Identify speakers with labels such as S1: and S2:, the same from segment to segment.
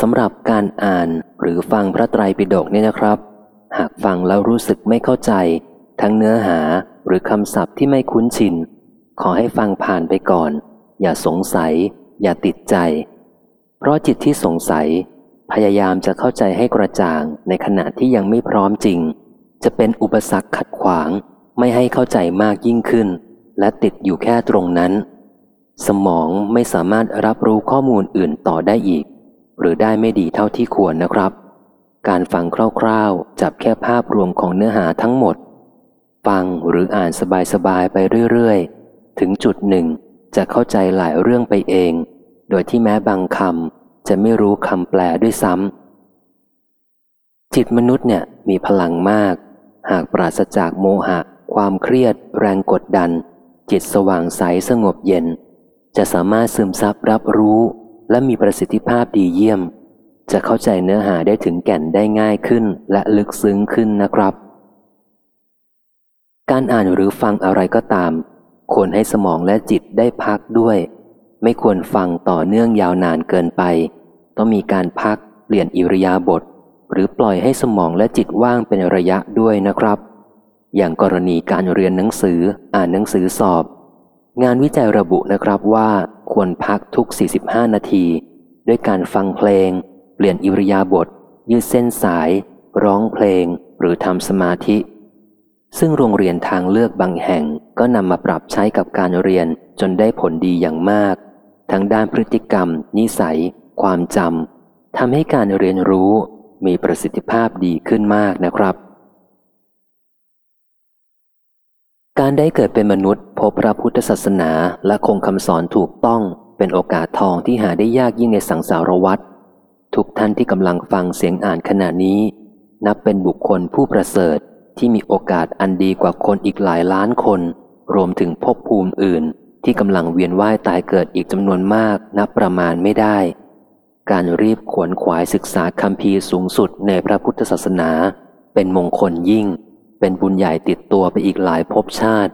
S1: สำหรับการอ่านหรือฟังพระไตรปิฎกเนี่ยนะครับ หากฟังแล้วรู้สึกไม่เข้าใจ ทั้งเนื้อหาหรือคำศัพท์ที่ไม่คุ้นชิน ขอให้ฟังผ่านไปก่อน อย่าสงสัย อย่าติดใจ เพราะจิตที่สงสัย พยายามจะเข้าใจให้กระจ่างในขณะที่ยังไม่พร้อมจริง จะเป็นอุปสรรคขัดขวาง ไม่ให้เข้าใจมากยิ่งขึ้น และติดอยู่แค่ตรงนั้น สมองไม่สามารถรับรู้ข้อมูลอื่นต่อได้อีก หรือได้ไม่ดีเท่าที่ควรนะครับ การฟังคร่าวๆ จับแค่ภาพรวมของเนื้อหาทั้งหมด ฟังหรืออ่านสบายๆไปเรื่อยๆ ถึงจุดหนึ่ง จะเข้าใจหลายเรื่องไปเอง โดยที่แม้บางคำจะไม่รู้คำแปลด้วยซ้ำจิตมนุษย์เนี่ยมีพลังมาก หากปราศจากโมหะ ความเครียด แรงกดดัน จิตสว่างใสสงบเย็นจะสามารถซึมซับรับรู้ และมีประสิทธิภาพดีเยี่ยม จะเข้าใจเนื้อหาได้ถึงแก่นได้ง่ายขึ้นและลึกซึ้งขึ้นนะครับ การอ่านหรือฟังอะไรก็ตาม ควรให้สมองและจิตได้พักด้วย ไม่ควรฟังต่อเนื่องยาวนานเกินไป ต้องมีการพักเปลี่ยนอิริยาบถหรือปล่อยให้สมองและจิตว่างเป็นระยะด้วยนะครับ อย่างกรณีการเรียนหนังสืออ่านหนังสือสอบ งานวิจัยระบุนะครับว่าควรพักทุก 45 นาที ด้วยการฟังเพลง เปลี่ยนอิริยาบถยืดเส้นสาย ร้องเพลง หรือทำสมาธิ ซึ่งโรงเรียนทางเลือกบางแห่งก็นำมาปรับใช้กับการเรียนจนได้ผลดีอย่างมาก ทั้งด้านพฤติกรรม นิสัย ความจำทำให้การเรียนรู้มีประสิทธิภาพดีขึ้นมากนะครับ การได้เกิดเป็นมนุษย์ พบพระพุทธศาสนาและคงคำสอนถูกต้องเป็นโอกาสทองที่หาได้ยากยิ่งในสังสารวัฏทุกท่านที่กำลังฟังเสียงอ่านขณะนี้ นับเป็นบุคคลผู้ประเสริฐที่มีโอกาสอันดีกว่าคนอีกหลายล้านคน รวมถึงภพภูมิอื่น ที่กำลังเวียนว่ายตายเกิดอีกจำนวนมาก นับประมาณไม่ได้ การรีบขวนขวายศึกษาคำพีสูงสุดในพระพุทธศาสนา เป็นมงคลยิ่ง เป็นบุญใหญ่ติดตัวไปอีกหลายภพชาติ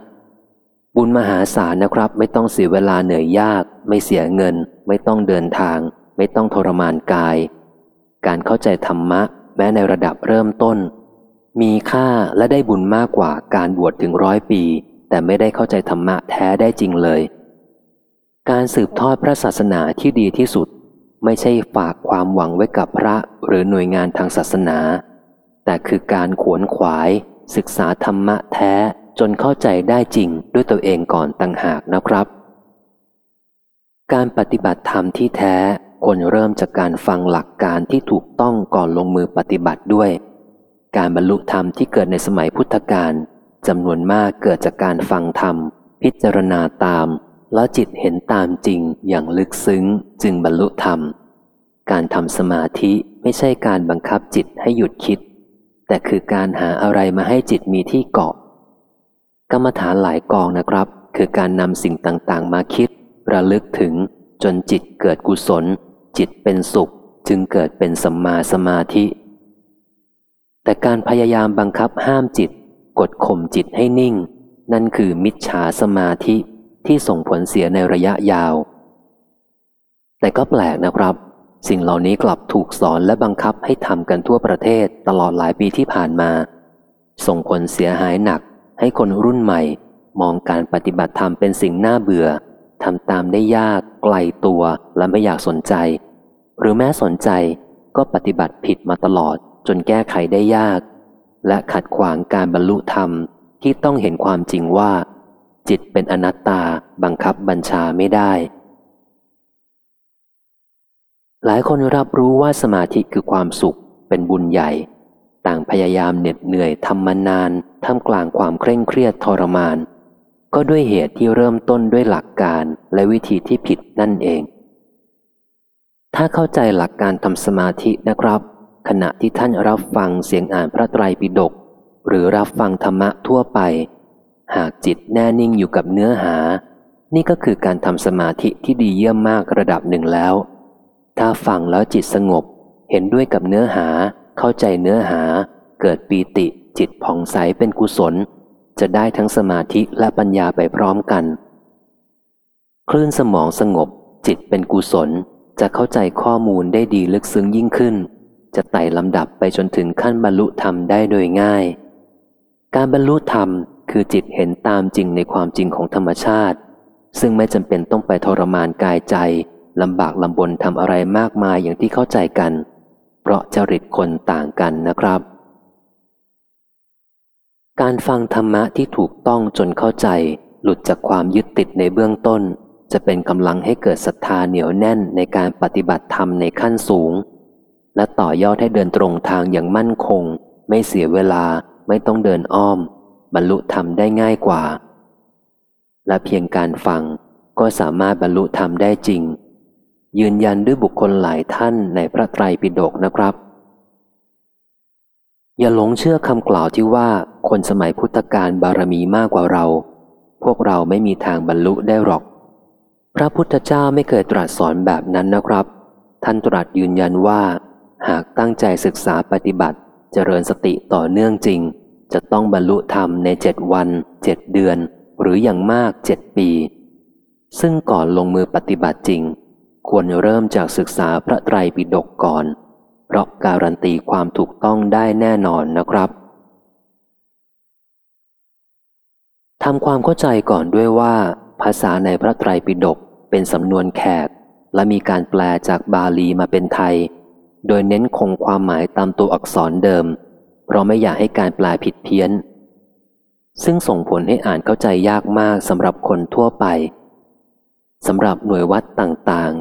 S1: บุญมหาศาลนะครับ ไม่ต้องเสียเวลาเหนื่อยยาก ไม่เสียเงิน ไม่ต้องเดินทาง ไม่ต้องทรมานกาย การเข้าใจธรรมะ แม้ในระดับเริ่มต้น มีค่าและได้บุญมากกว่าการบวชถึงร้อยปี แต่ไม่ได้เข้าใจธรรมะแท้ได้จริงเลย การสืบทอดพระศาสนาที่ดีที่สุด ไม่ใช่ฝากความหวังไว้กับพระหรือหน่วยงานทางศาสนา แต่คือการขวนขวาย ศึกษาธรรมะแท้จนเข้าใจได้จริงด้วยตัวเองก่อนต่างหากนะครับ การปฏิบัติธรรมที่แท้ควรเริ่มจากการฟังหลักการที่ถูกต้องก่อนลงมือปฏิบัติด้วย การบรรลุธรรมที่เกิดในสมัยพุทธกาลจำนวนมากเกิดจากการฟังธรรม พิจารณาตาม แล้วจิตเห็นตามจริงอย่างลึกซึ้งจึงบรรลุธรรม การทำสมาธิไม่ใช่การบังคับจิตให้หยุดคิด แต่คือการหาอะไรมาให้จิตมีที่เกาะ กรรมฐานหลายกองนะครับ คือการนำสิ่งต่างๆ มาคิด ระลึกถึง จนจิตเกิดกุศล จิตเป็นสุข จึงเกิดเป็นสัมมาสมาธิ แต่การพยายามบังคับห้ามจิต กดข่มจิตให้นิ่ง นั่นคือมิจฉาสมาธิที่ส่งผลเสียในระยะยาว แต่ก็แปลกนะครับ สิ่งเหล่านี้กลับถูกสอนและบังคับให้ทำกันทั่วประเทศตลอดหลายปีที่ผ่านมา ส่งผลเสียหายหนัก ให้คนรุ่นใหม่ มองการปฏิบัติธรรมเป็นสิ่งน่าเบื่อทำตามได้ยากไกลตัวและไม่อยากสนใจ หรือแม้สนใจก็ปฏิบัติผิดมาตลอดจนแก้ไขได้ยาก และขัดขวางการบรรลุธรรมที่ต้องเห็นความจริงว่า จิตเป็นอนัตตาบังคับบัญชาไม่ได้ หลายคนรับรู้ว่าสมาธิคือความสุข เป็นบุญใหญ่ ต่างพยายามเหน็ดเหนื่อยทำมานานท่ามกลางความเคร่งเครียดทรมาน ก็ด้วยเหตุที่เริ่มต้นด้วยหลักการและวิธีที่ผิดนั่นเอง ถ้าเข้าใจหลักการทำสมาธินะครับ ขณะที่ท่านรับฟังเสียงอ่านพระไตรปิฎกหรือรับฟังธรรมะทั่วไป หากจิตแน่นิ่งอยู่กับเนื้อหา นี่ก็คือการทำสมาธิที่ดีเยี่ยมมากระดับหนึ่งแล้ว ถ้าฟังแล้วจิตสงบ เห็นด้วยกับเนื้อหา เข้าใจเนื้อหา เกิดปีติจิตผ่องใสเป็นกุศล จะได้ทั้งสมาธิและปัญญาไปพร้อมกัน คลื่นสมองสงบ จิตเป็นกุศล จะเข้าใจข้อมูลได้ดีลึกซึ้งยิ่งขึ้น จะไต่ลำดับไปจนถึงขั้นบรรลุธรรมได้โดยง่าย การบรรลุธรรมคือจิตเห็นตามจริงในความจริงของธรรมชาติ ซึ่งไม่จำเป็นต้องไปทรมานกายใจ ลำบากลำบนทำอะไรมากมายอย่างที่เข้าใจกัน เพราะจริตคนต่างกันนะครับ การฟังธรรมะที่ถูกต้องจนเข้าใจ หลุดจากความยึดติดในเบื้องต้น จะเป็นกำลังให้เกิดศรัทธาเหนียวแน่นในการปฏิบัติธรรมในขั้นสูง และต่อยอดให้เดินตรงทางอย่างมั่นคง ไม่เสียเวลาไม่ต้องเดินอ้อม บรรลุธรรมได้ง่ายกว่า และเพียงการฟังก็สามารถบรรลุธรรมได้จริง ยืนยันด้วยบุคคลหลายท่านในพระไตรปิฎกนะครับ อย่าหลงเชื่อคำกล่าวที่ว่าคนสมัยพุทธกาลบารมีมากกว่าเรา พวกเราไม่มีทางบรรลุได้หรอก พระพุทธเจ้าไม่เคยตรัสสอนแบบนั้นนะครับ ท่านตรัสยืนยันว่า หากตั้งใจศึกษาปฏิบัติเจริญสติต่อเนื่องจริง จะต้องบรรลุธรรมในเจ็ดวันเจ็ดเดือน หรืออย่างมากเจ็ดปี ซึ่งก่อนลงมือปฏิบัติจริง ควรเริ่มจากศึกษาพระไตรปิฎกก่อน เพราะการันตีความถูกต้องได้แน่นอนนะครับทำความเข้าใจก่อนด้วยว่า ภาษาในพระไตรปิฎกเป็นสำนวนแขก และมีการแปลจากบาลีมาเป็นไทย โดยเน้นคงความหมายตามตัวอักษรเดิม เพราะไม่อยากให้การแปลผิดเพี้ยน ซึ่งส่งผลให้อ่านเข้าใจยากมากสำหรับคนทั่วไปสำหรับหน่วยวัดต่าง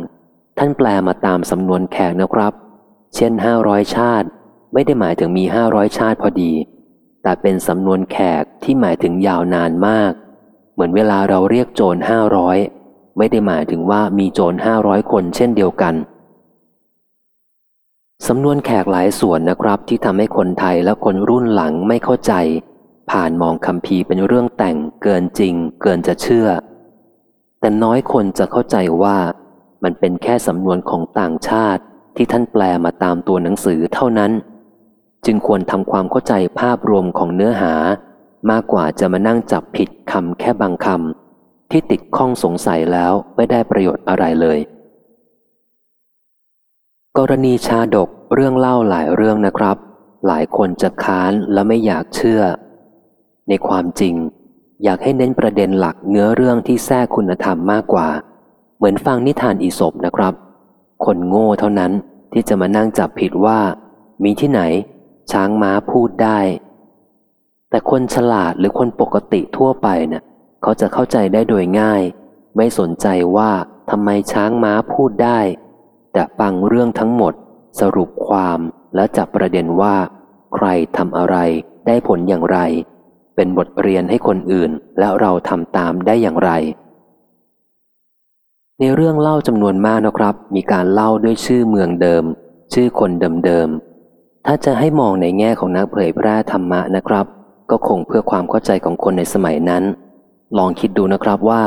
S1: ท่านแปลมาตามสำนวนแขกนะครับ เช่นห้าร้อยชาติ ไม่ได้หมายถึงมีห้าร้อยชาติพอดี แต่เป็นสำนวนแขกที่หมายถึงยาวนานมาก เหมือนเวลาเราเรียกโจรห้าร้อยไม่ได้หมายถึงว่ามีโจรห้าร้อยคนเช่นเดียวกันสำนวนแขกหลายส่วนนะครับที่ทำให้คนไทยและคนรุ่นหลังไม่เข้าใจ ผ่านมองคำพีเป็นเรื่องแต่งเกินจริง เกินจะเชื่อ แต่น้อยคนจะเข้าใจว่า มันเป็นแค่สำนวนของต่างชาติที่ท่านแปลมาตามตัวหนังสือเท่านั้น จึงควรทำความเข้าใจภาพรวมของเนื้อหา มากกว่าจะมานั่งจับผิดคำแค่บางคำที่ติดข้องสงสัยแล้วไม่ได้ประโยชน์อะไรเลย กรณีชาดกเรื่องเล่าหลายเรื่องนะครับ หลายคนจะค้านและไม่อยากเชื่อ ในความจริง อยากให้เน้นประเด็นหลักเนื้อเรื่องที่แทรกคุณธรรมมากกว่า มือนฟังนิทานอีศบนะครับ คนโง่เท่านั้นที่จะมานั่งจับผิดว่า มีที่ไหน ช้างม้าพูดได้ แต่คนฉลาดหรือคนปกติทั่วไปเนะ่ยเขาจะเข้าใจได้โดยง่าย ไม่สนใจว่าทำไมช้างม้าพูดได้ แต่ฟังเรื่องทั้งหมด สรุปความและจับประเด็นว่า ใครทำอะไรได้ผลอย่างไร เป็นบทเรียนให้คนอื่นแล้วเราทำตามได้อย่างไร ในเรื่องเล่าจำนวนมากนะครับ มีการเล่าด้วยชื่อเมืองเดิม ชื่อคนเดิมๆถ้าจะให้มองในแง่ของนักเผยแพร่ธรรมะนะครับ ก็คงเพื่อความเข้าใจของคนในสมัยนั้น ลองคิดดูนะครับว่า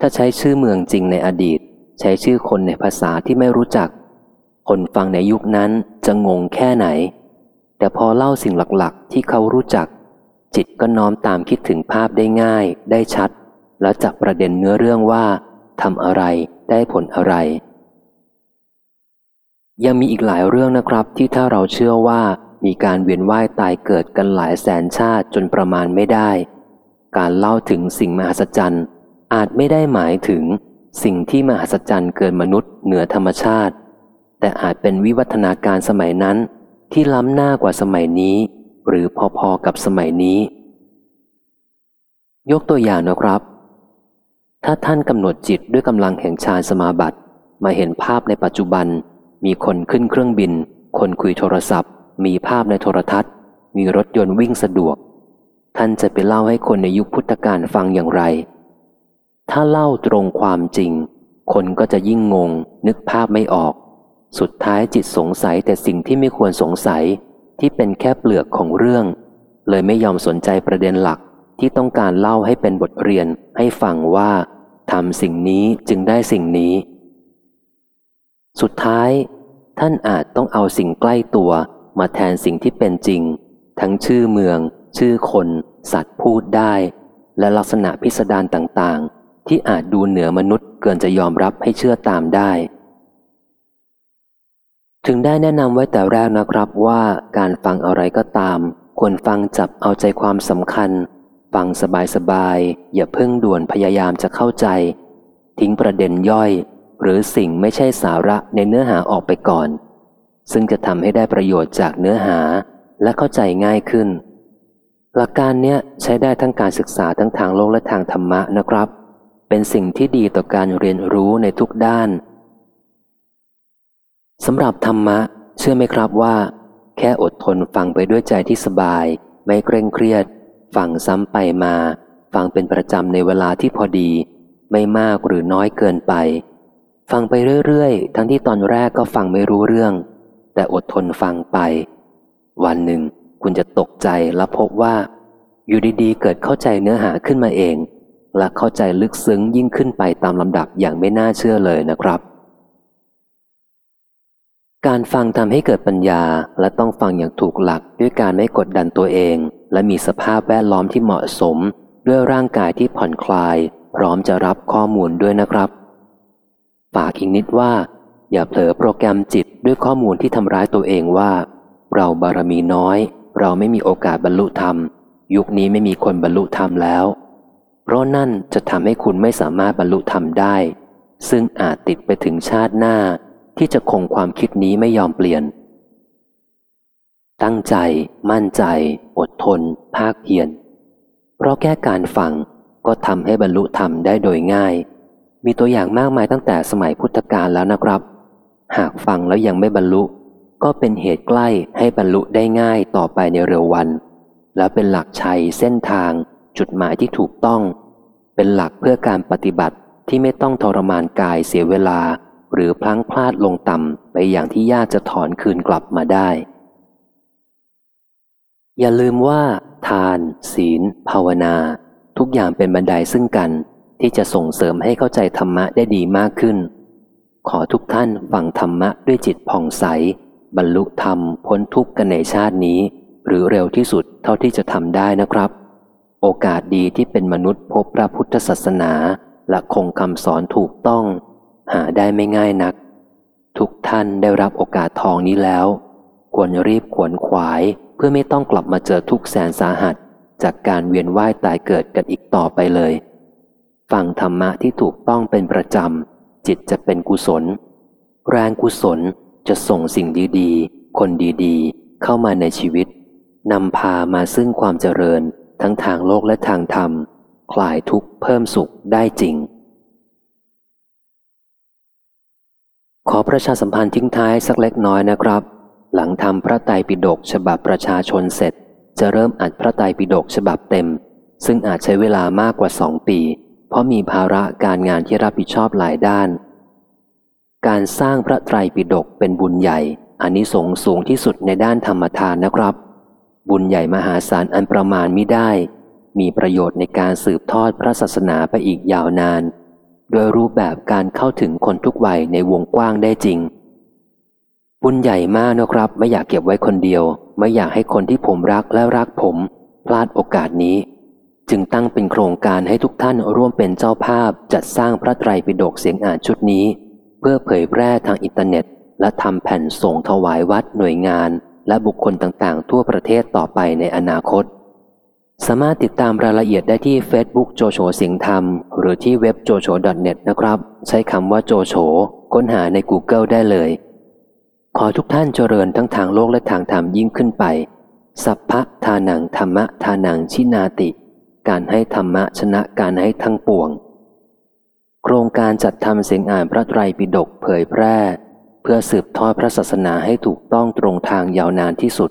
S1: ถ้าใช้ชื่อเมืองจริงในอดีต ใช้ชื่อคนในภาษาที่ไม่รู้จัก คนฟังในยุคนั้นจะงงแค่ไหน แต่พอเล่าสิ่งหลักๆ ที่เขารู้จัก จิตก็น้อมตามคิดถึงภาพได้ง่าย ได้ชัด แล้วจับประเด็นเนื้อเรื่องว่า ทำอะไรได้ผลอะไร ยังมีอีกหลายเรื่องนะครับ ที่ถ้าเราเชื่อว่ามีการเวียนว่ายตายเกิดกันหลายแสนชาติจนประมาณไม่ได้ การเล่าถึงสิ่งมหัศจรรย์ อาจไม่ได้หมายถึง สิ่งที่มหัศจรรย์เกินมนุษย์เหนือธรรมชาติ แต่อาจเป็นวิวัฒนาการสมัยนั้น ที่ล้ำหน้ากว่าสมัยนี้ หรือพอๆกับสมัยนี้ ยกตัวอย่างนะครับ ถ้าท่านกำหนดจิตด้วยกำลังแห่งฌานสมาบัติ มาเห็นภาพในปัจจุบัน มีคนขึ้นเครื่องบิน คนคุยโทรศัพท์ มีภาพในโทรทัศน์ มีรถยนต์วิ่งสะดวก ท่านจะไปเล่าให้คนในยุคพุทธกาลฟังอย่างไร ถ้าเล่าตรงความจริง คนก็จะยิ่งงง นึกภาพไม่ออก สุดท้ายจิตสงสัยแต่สิ่งที่ไม่ควรสงสัยที่เป็นแค่เปลือกของเรื่อง เลยไม่ยอมสนใจประเด็นหลัก ที่ต้องการเล่าให้เป็นบทเรียนให้ฟังว่าทำสิ่งนี้จึงได้สิ่งนี้ สุดท้าย ท่านอาจต้องเอาสิ่งใกล้ตัวมาแทนสิ่งที่เป็นจริง ทั้งชื่อเมือง ชื่อคน สัตว์พูดได้ และลักษณะพิสดารต่างๆ ที่อาจดูเหนือมนุษย์เกินจะยอมรับให้เชื่อตามได้ ถึงได้แนะนำไว้แต่แรกนะครับว่าการฟังอะไรก็ตาม ควรฟังจับเอาใจความสำคัญ ฟังสบายๆ อย่าเพิ่งด่วนพยายามจะเข้าใจ ทิ้งประเด็นย่อย หรือสิ่งไม่ใช่สาระในเนื้อหาออกไปก่อน ซึ่งจะทำให้ได้ประโยชน์จากเนื้อหาและเข้าใจง่ายขึ้น หลักการเนี้ยใช้ได้ทั้งการศึกษาทั้งทางโลกและทางธรรมะนะครับ เป็นสิ่งที่ดีต่อการเรียนรู้ในทุกด้านสำหรับธรรมะ เชื่อไหมครับว่า แค่อดทนฟังไปด้วยใจที่สบาย ไม่เคร่งเครียด ฟังซ้ำไปมา ฟังเป็นประจำในเวลาที่พอดี ไม่มากหรือน้อยเกินไป ฟังไปเรื่อยๆ ทั้งที่ตอนแรกก็ฟังไม่รู้เรื่อง แต่อดทนฟังไป วันหนึ่ง คุณจะตกใจและพบว่า อยู่ดีๆ เกิดเข้าใจเนื้อหาขึ้นมาเอง และเข้าใจลึกซึ้งยิ่งขึ้นไปตามลำดับอย่างไม่น่าเชื่อเลยนะครับการฟังทำให้เกิดปัญญาและต้องฟังอย่างถูกหลักด้วยการไม่กดดันตัวเอง และมีสภาพแวดล้อมที่เหมาะสม ด้วยร่างกายที่ผ่อนคลาย พร้อมจะรับข้อมูลด้วยนะครับ ฝากอีกนิดว่า อย่าเผลอโปรแกรมจิตด้วยข้อมูลที่ทำร้ายตัวเองว่า เราบารมีน้อย เราไม่มีโอกาสบรรลุธรรม ยุคนี้ไม่มีคนบรรลุธรรมแล้ว เพราะนั่นจะทำให้คุณไม่สามารถบรรลุธรรมได้ ซึ่งอาจติดไปถึงชาติหน้า ที่จะคงความคิดนี้ไม่ยอมเปลี่ยน ตั้งใจ มั่นใจ อดทน ภาคเพียร เพราะแค่การฟังก็ทำให้บรรลุธรรมได้โดยง่าย มีตัวอย่างมากมายตั้งแต่สมัยพุทธกาลแล้วนะครับ หากฟังแล้วยังไม่บรรลุ ก็เป็นเหตุใกล้ให้บรรลุได้ง่ายต่อไปในเร็ววัน แล้วเป็นหลักชัยเส้นทาง จุดหมายที่ถูกต้อง เป็นหลักเพื่อการปฏิบัติที่ไม่ต้องทรมานกายเสียเวลา หรือพลั้งพลาดลงต่ำไปอย่างที่ยากจะถอนคืนกลับมาได้ อย่าลืมว่า ทาน ศีล ภาวนา ทุกอย่างเป็นบันไดซึ่งกัน ที่จะส่งเสริมให้เข้าใจธรรมะได้ดีมากขึ้น ขอทุกท่านฟังธรรมะด้วยจิตผ่องใส บรรลุธรรมพ้นทุกข์กันในชาตินี้ หรือเร็วที่สุดเท่าที่จะทำได้นะครับ โอกาสดีที่เป็นมนุษย์พบพระพุทธศาสนา และคงคำสอนถูกต้อง หาได้ไม่ง่ายนัก ทุกท่านได้รับโอกาสทองนี้แล้ว ควรรีบขวนขวาย เพื่อไม่ต้องกลับมาเจอทุกแสนสาหัส จากการเวียนว่ายตายเกิดกันอีกต่อไปเลย ฟังธรรมะที่ถูกต้องเป็นประจำ จิตจะเป็นกุศล แรงกุศลจะส่งสิ่งดีๆ คนดีๆ เข้ามาในชีวิตนำพามาซึ่งความเจริญทั้งทางโลกและทางธรรม คลายทุกข์เพิ่มสุขได้จริง ขอประชาสัมพันธ์ทิ้งท้ายสักเล็กน้อยนะครับ หลังทำพระไตรปิฎกฉบับประชาชนเสร็จ จะเริ่มอัดพระไตรปิฎกฉบับเต็ม ซึ่งอาจใช้เวลามากกว่าสองปี เพราะมีภาระการงานที่รับผิดชอบหลายด้าน การสร้างพระไตรปิฎกเป็นบุญใหญ่อันนี้สงสูงที่สุดในด้านธรรมทานนะครับ บุญใหญ่มหาศาลอันประมาณมิได้ มีประโยชน์ในการสืบทอดพระศาสนาไปอีกยาวนาน โดยรูปแบบการเข้าถึงคนทุกวัยในวงกว้างได้จริง บุญใหญ่มากนะครับ ไม่อยากเก็บไว้คนเดียว ไม่อยากให้คนที่ผมรักและรักผม พลาดโอกาสนี้ จึงตั้งเป็นโครงการให้ทุกท่านร่วมเป็นเจ้าภาพจัดสร้างพระไตรปิฎกเสียงอ่านชุดนี้ เพื่อเผยแพร่ทางอินเทอร์เน็ต และทำแผ่นส่งถวายวัดหน่วยงาน และบุคคลต่างๆ ทั่วประเทศต่อไปในอนาคต สามารถติดตามรายละเอียดได้ที่ Facebook โจโฉเสียงธรรม หรือที่เว็บโจโฉ .net นะครับ ใช้คำว่าโจโฉค้นหาใน Google ได้เลย ขอทุกท่านเจริญทั้งทางโลกและทางธรรมยิ่งขึ้นไป สัพพะทานังธรรมะทานังชินาติ การให้ธรรมะชนะการให้ทั้งปวง โครงการจัดทำเสียงอ่านพระไตรปิฎกเผยแพร่ เพื่อสืบทอดพระศาสนาให้ถูกต้องตรงทางยาวนานที่สุด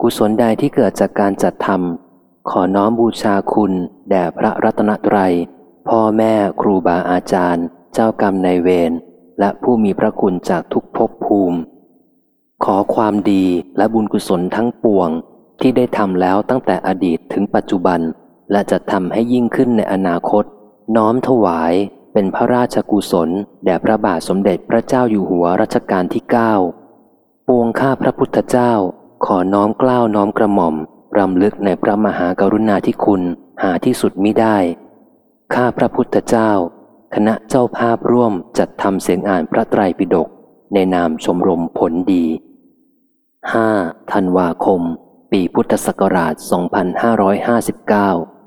S1: กุศลใดที่เกิดจากการจัดทำขอน้อมบูชาคุณแด่พระรัตนตรัย พ่อแม่ครูบาอาจารย์ เจ้ากรรมในเวรและผู้มีพระคุณจากทุกภพภูมิ ขอความดีและบุญกุศลทั้งปวง ที่ได้ทำแล้วตั้งแต่อดีตถึงปัจจุบัน และจะทำให้ยิ่งขึ้นในอนาคต น้อมถวายเป็นพระราชกุศล แด่พระบาทสมเด็จพระเจ้าอยู่หัวรัชกาลที่เก้าปวงข้าพระพุทธเจ้า ขอน้อมกล้าวน้อมกระหม่อมรำลึกในพระมหากรุณาธิคุณหาที่สุดมิได้ ข้าพระพุทธเจ้า คณะเจ้าภาพร่วมจัดทำเสียงอ่านพระไตรปิฎกในนามชมรมผลดี 5. ธันวาคม ปีพุทธศักราช 2559